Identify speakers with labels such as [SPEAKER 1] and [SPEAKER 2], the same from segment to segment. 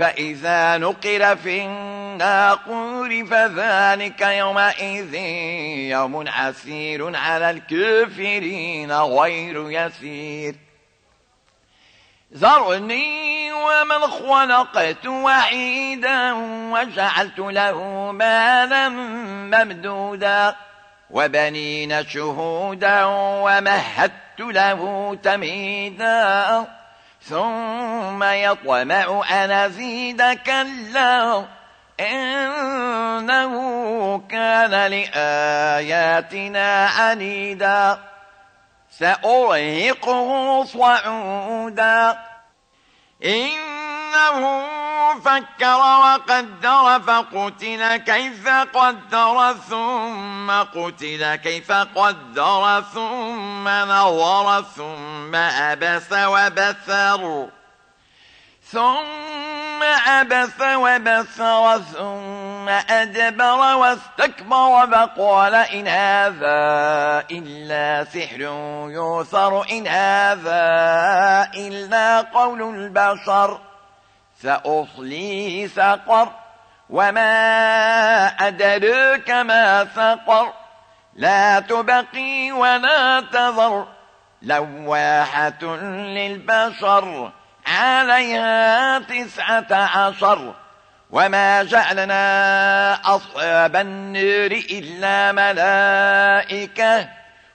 [SPEAKER 1] فإذا نقر في الناقور فذلك يومئذ يوم عسير على الكافرين غير يسير ذرني ومن خلقت وعيدا وجعلت له مالا ممدودا وبنين شهودا ومهدت له تميداً ثم يطمع أن أزيد كلا إنه كان لآياتنا عنيدا سأرهقه صعودا إنه فكر وقدر فقتل كيف قدر ثم قتل كيف قدر ثم نظر ثم أبس وبثر ثم أبس وبثر ثم أدبر واستكبر فقال إن هذا إلا سحر يوثر إن هذا إلا قول البشر سأصليه سقر وما أدرك ما سقر لا تبقي ولا تذر لواحة للبشر عليها تسعة عشر وما جعلنا أصحاب النار إلا ملائكة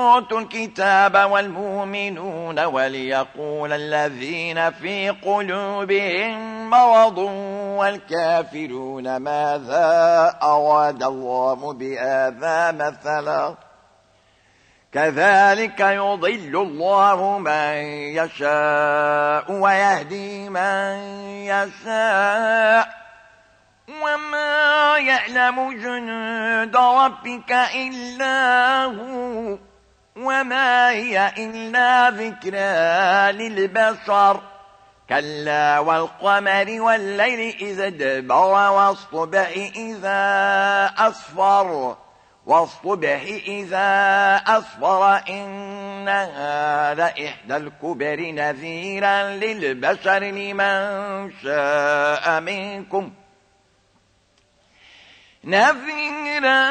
[SPEAKER 1] أوتوا الكتاب والمؤمنون وليقول الذين في قلوبهم مرض والكافرون ماذا أراد الله بِهَٰذَا مثلا كذلك يضل الله من يشاء ويهدي من يشاء وما يعلم جنود ربك إلا هو وما هي إلا ذكرى للبشر كلا والقمر والليل إذا دبر والصبح إذا أصفر والصبح إذا أصفر إنها لإحدى الكبر نذيرا للبشر لمن شاء منكم نذيرا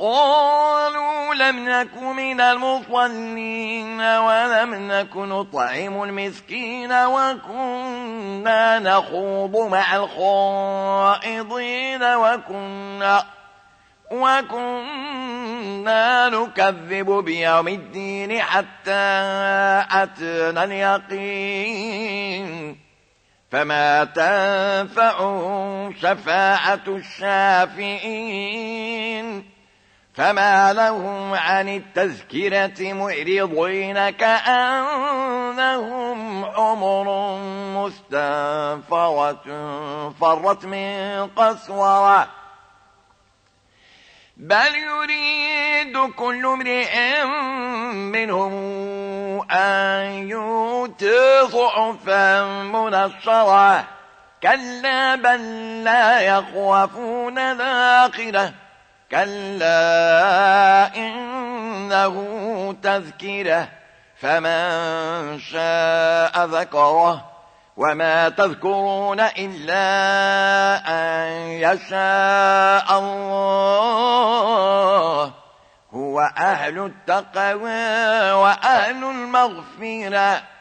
[SPEAKER 1] قالوا لم نك من المصلين ولم نك نطعم المسكين وكنا نخوض مع الخائضين وكنا وكنا نكذب بيوم الدين حتى أتنا اليقين فما تنفع شفاعة الشافعين فما لهم عن التذكرة معرضين كأنهم عمر مستنفرة فرت من قسورة بل يريد كل امرئ منهم أن يؤتي صحفا منصرة كلا بل لا يخافون الآخرة كلا إنه تذكرة فمن شاء ذكره وما تذكرون إلا أن يشاء الله هو أهل التقوى وأهل المغفرة